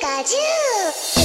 ガジュー